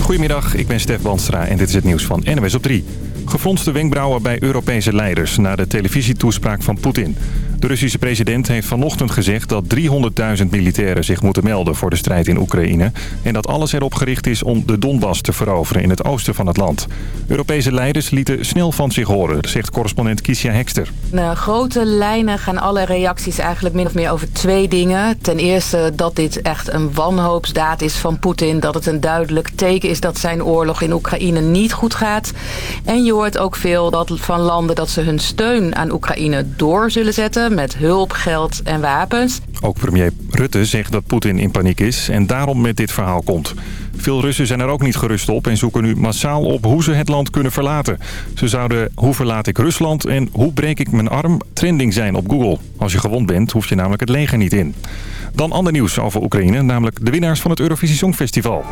Goedemiddag, ik ben Stef Bandstra en dit is het nieuws van NWS op 3. Gefronste wenkbrauwen bij Europese leiders na de televisietoespraak van Poetin. De Russische president heeft vanochtend gezegd dat 300.000 militairen zich moeten melden voor de strijd in Oekraïne. En dat alles erop gericht is om de Donbass te veroveren in het oosten van het land. Europese leiders lieten snel van zich horen, zegt correspondent Kiesja Hekster. In grote lijnen gaan alle reacties eigenlijk min of meer over twee dingen. Ten eerste dat dit echt een wanhoopsdaad is van Poetin. Dat het een duidelijk teken is dat zijn oorlog in Oekraïne niet goed gaat. En je hoort ook veel dat van landen dat ze hun steun aan Oekraïne door zullen zetten met hulp, geld en wapens. Ook premier Rutte zegt dat Poetin in paniek is en daarom met dit verhaal komt. Veel Russen zijn er ook niet gerust op en zoeken nu massaal op hoe ze het land kunnen verlaten. Ze zouden hoe verlaat ik Rusland en hoe breek ik mijn arm trending zijn op Google. Als je gewond bent hoef je namelijk het leger niet in. Dan ander nieuws over Oekraïne, namelijk de winnaars van het Eurovisie Songfestival.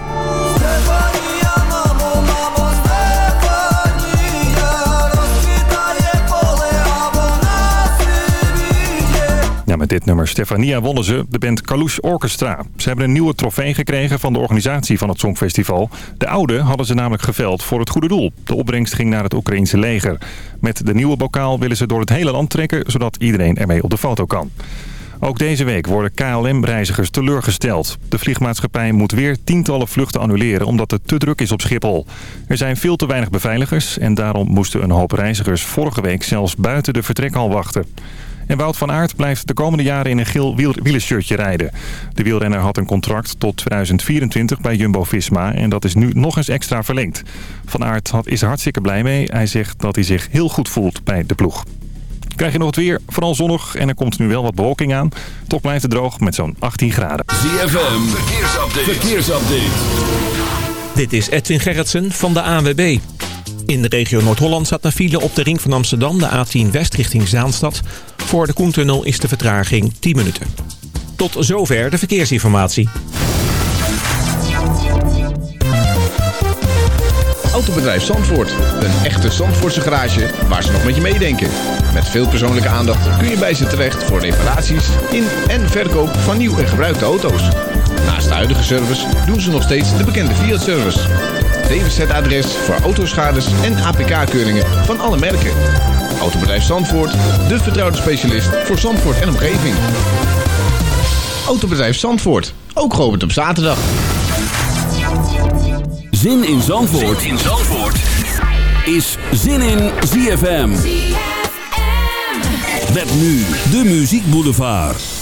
Met dit nummer Stefania wonnen ze de band Kalush Orchestra. Ze hebben een nieuwe trofee gekregen van de organisatie van het Songfestival. De oude hadden ze namelijk geveld voor het goede doel. De opbrengst ging naar het Oekraïense leger. Met de nieuwe bokaal willen ze door het hele land trekken... zodat iedereen ermee op de foto kan. Ook deze week worden KLM-reizigers teleurgesteld. De vliegmaatschappij moet weer tientallen vluchten annuleren omdat het te druk is op Schiphol. Er zijn veel te weinig beveiligers en daarom moesten een hoop reizigers vorige week zelfs buiten de vertrekhal wachten. En Wout van Aert blijft de komende jaren in een geel wielershirtje rijden. De wielrenner had een contract tot 2024 bij Jumbo-Visma en dat is nu nog eens extra verlengd. Van Aert had, is er hartstikke blij mee. Hij zegt dat hij zich heel goed voelt bij de ploeg. Krijg je nog het weer, vooral zonnig en er komt nu wel wat bewolking aan. Toch blijft het droog met zo'n 18 graden. ZFM, verkeersupdate. verkeersupdate. Dit is Edwin Gerritsen van de ANWB. In de regio Noord-Holland staat een file op de ring van Amsterdam, de A10 West richting Zaanstad. Voor de Koentunnel is de vertraging 10 minuten. Tot zover de verkeersinformatie. Autobedrijf Zandvoort. Een echte Zandvoortse garage waar ze nog met je meedenken. Met veel persoonlijke aandacht kun je bij ze terecht voor reparaties in en verkoop van nieuw en gebruikte auto's. Naast de huidige service doen ze nog steeds de bekende Fiat-service. DWZ-adres voor autoschades en APK-keuringen van alle merken. Autobedrijf Zandvoort, de vertrouwde specialist voor Zandvoort en omgeving. Autobedrijf Zandvoort, ook geopend op zaterdag. Zin in Zandvoort, zin in Zandvoort. is Zin in ZFM. Met nu de Muziek Boulevard.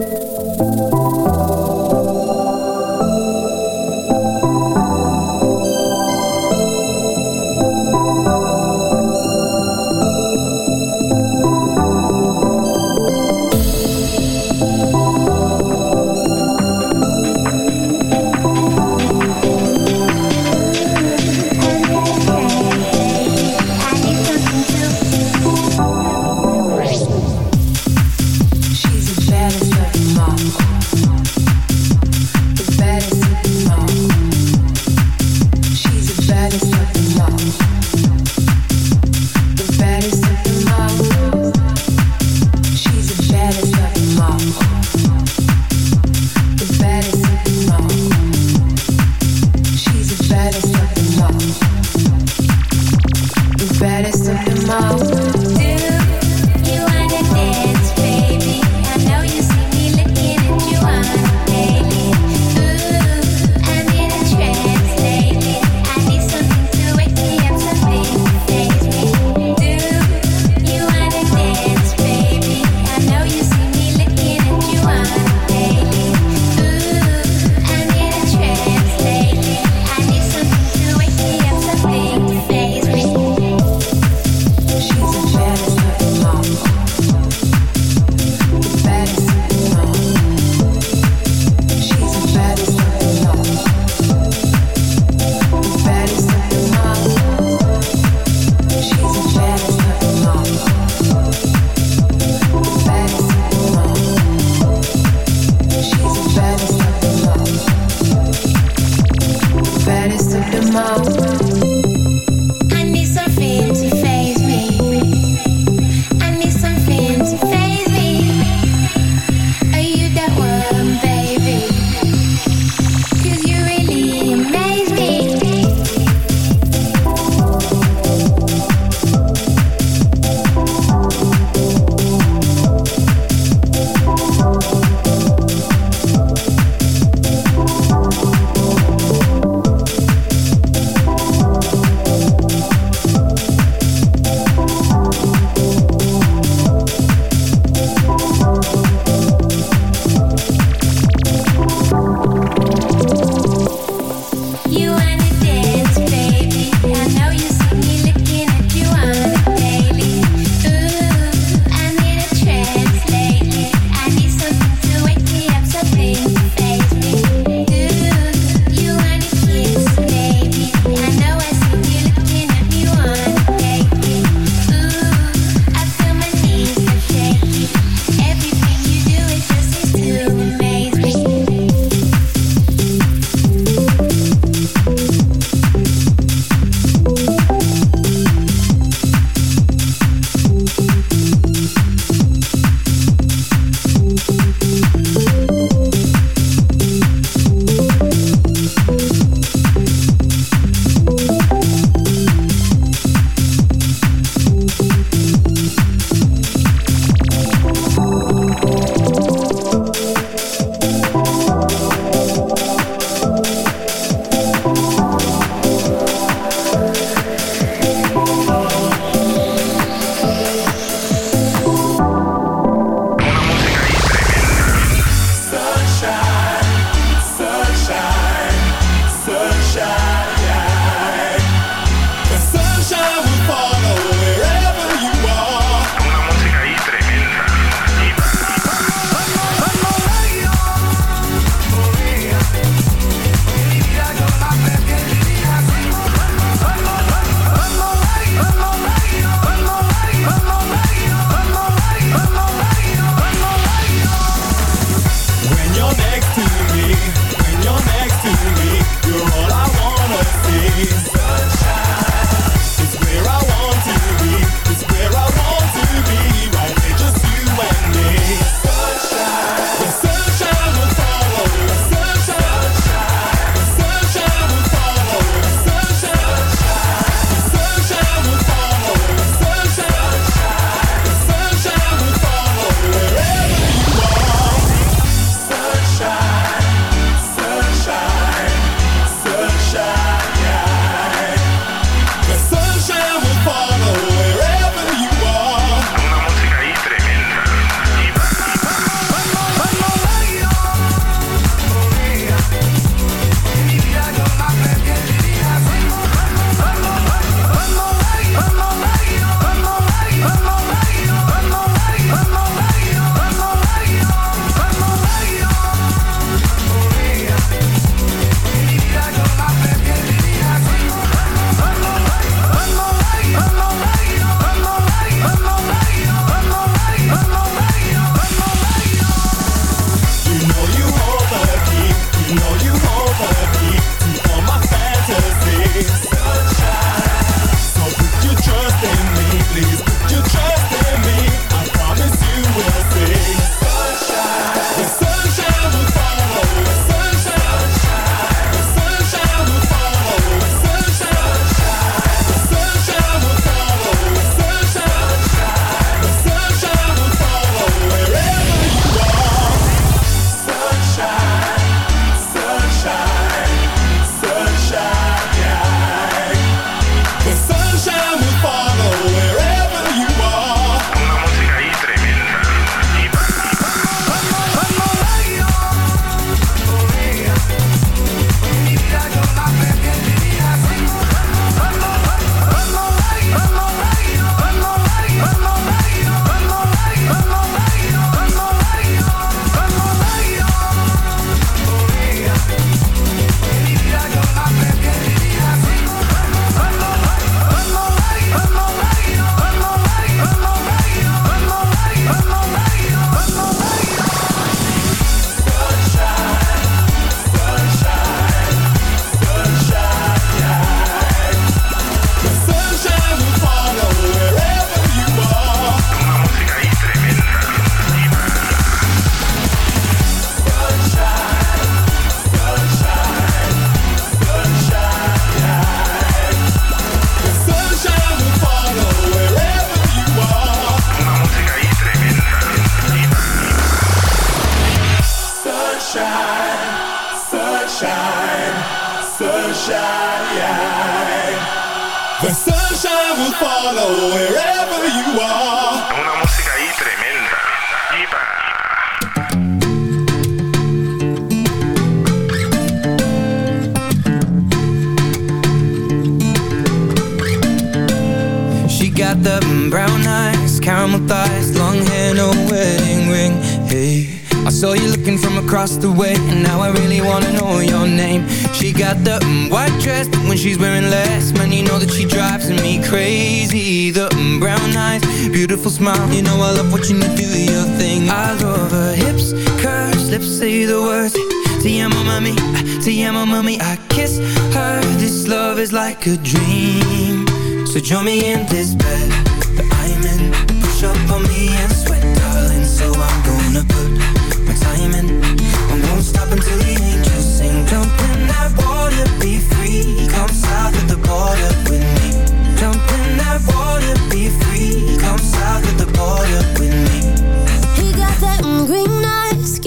From across the way And now I really wanna know your name. She got the mm, white dress But when she's wearing less Man, you know that she drives me crazy. The mm, brown eyes, beautiful smile You know I love watching you do your thing. I love her hips, curves, lips say the words. Te mami, te amo mami I kiss her, this love is like a dream. So join me in this bed I'm in Push up on me and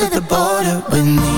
at the border with me.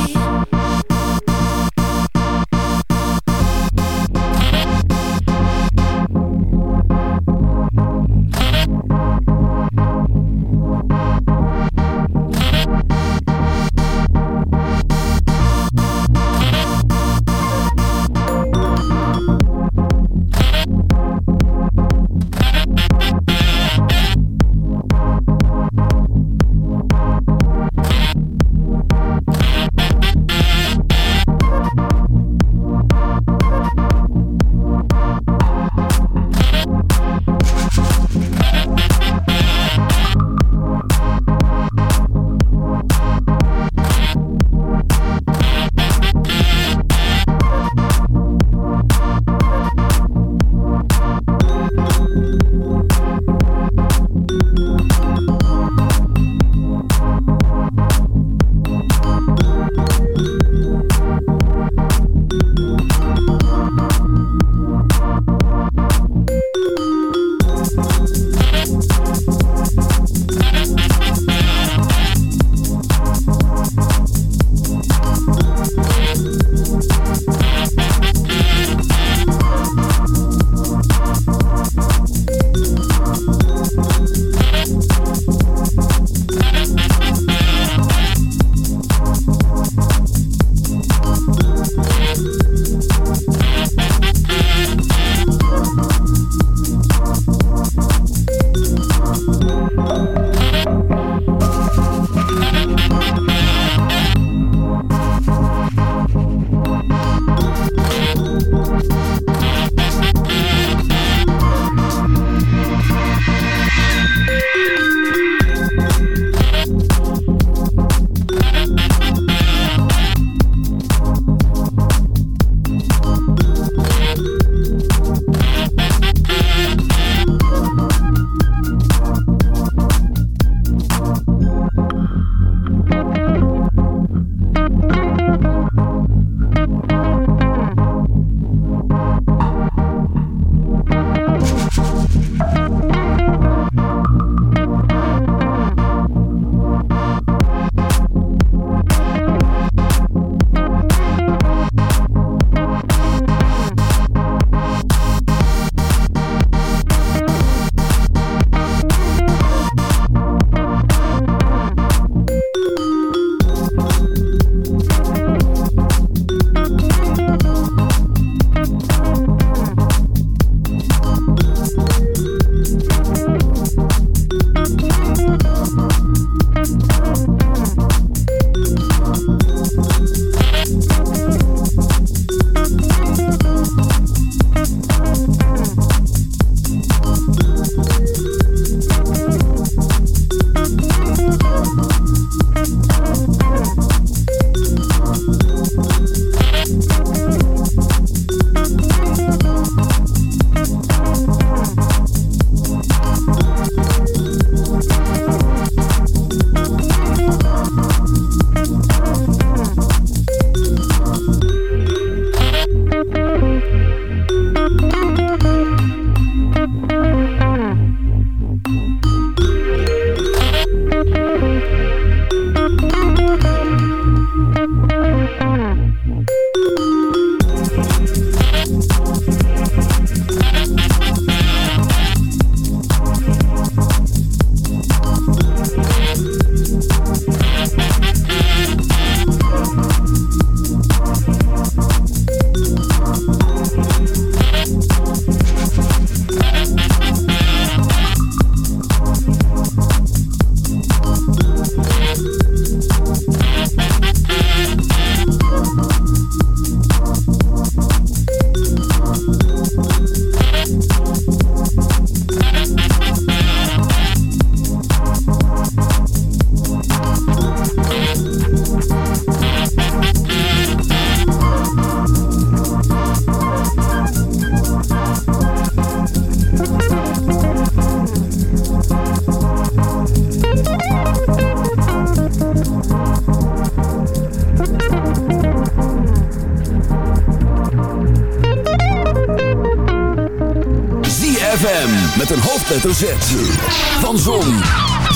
Van Zon,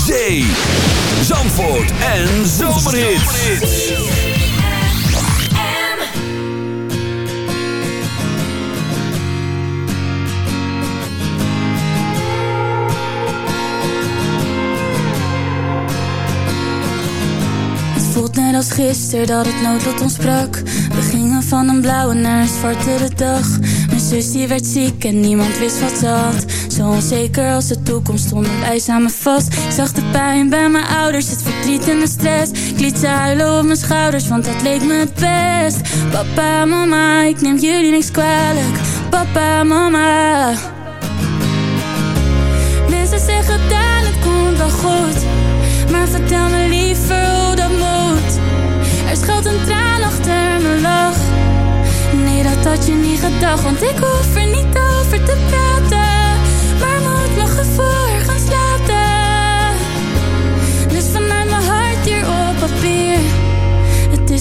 Zee, Zandvoort en Zomerhits. Voelt net als gisteren dat het noodlot ons sprak. We gingen van een blauwe naar een zwartere dag. Mijn zus werd ziek en niemand wist wat ze. Onzeker als de toekomst stonden wij samen vast. Ik zag de pijn bij mijn ouders, het verdriet en de stress. Ik liet ze op mijn schouders, want dat leek me het best. Papa, mama, ik neem jullie niks kwalijk. Papa, mama. Mensen zeggen dan het komt wel goed. Maar vertel me liever hoe dat moet. Er schuilt een traan achter mijn lach. Nee, dat had je niet gedacht, want ik hoef er niet over te praten.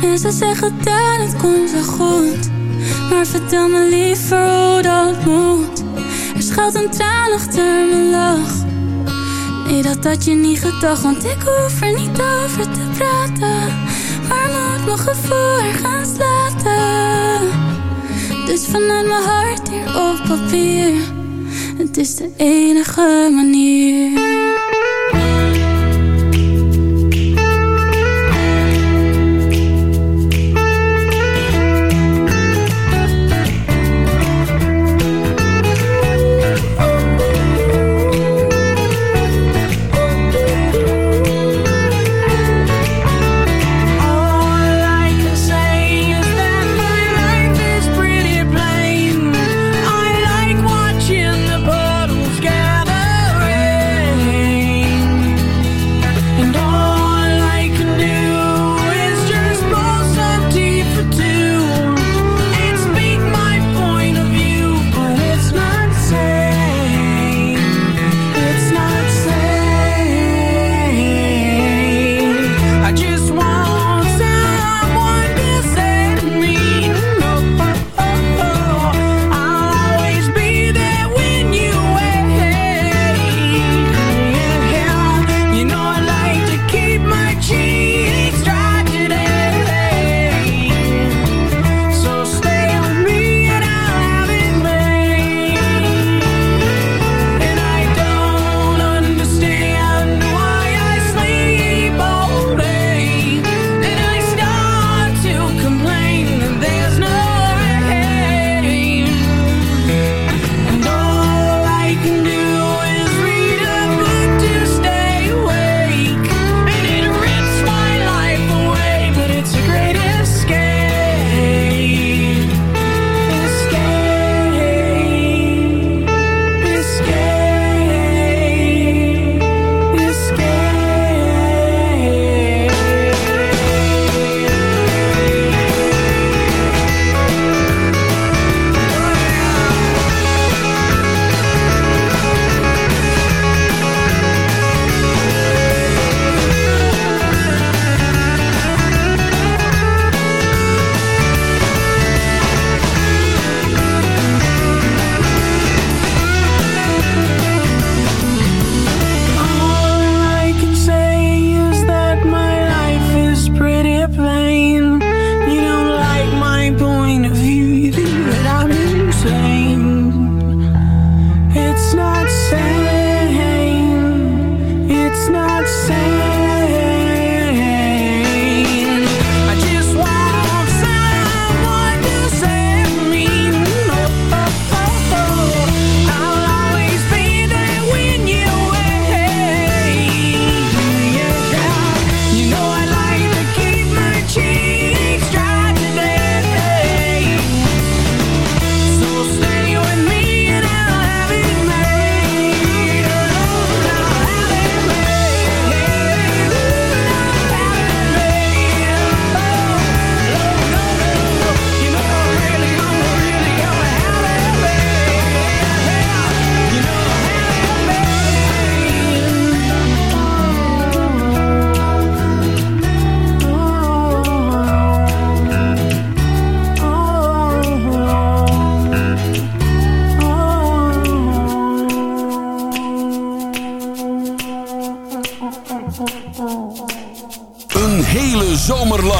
Mensen zeggen dat het komt wel goed, maar vertel me liever hoe dat moet. Er schuilt een traan achter mijn lach. Nee, dat had je niet gedacht, want ik hoef er niet over te praten. Maar moet mijn gevoel er gaan slaten. Dus vanuit mijn hart hier op papier. Het is de enige manier.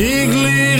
Ik lig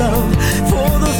love for the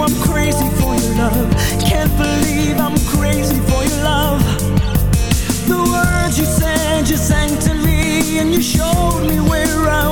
I'm crazy for your love. Can't believe I'm crazy for your love. The words you said, you sang to me, and you showed me where I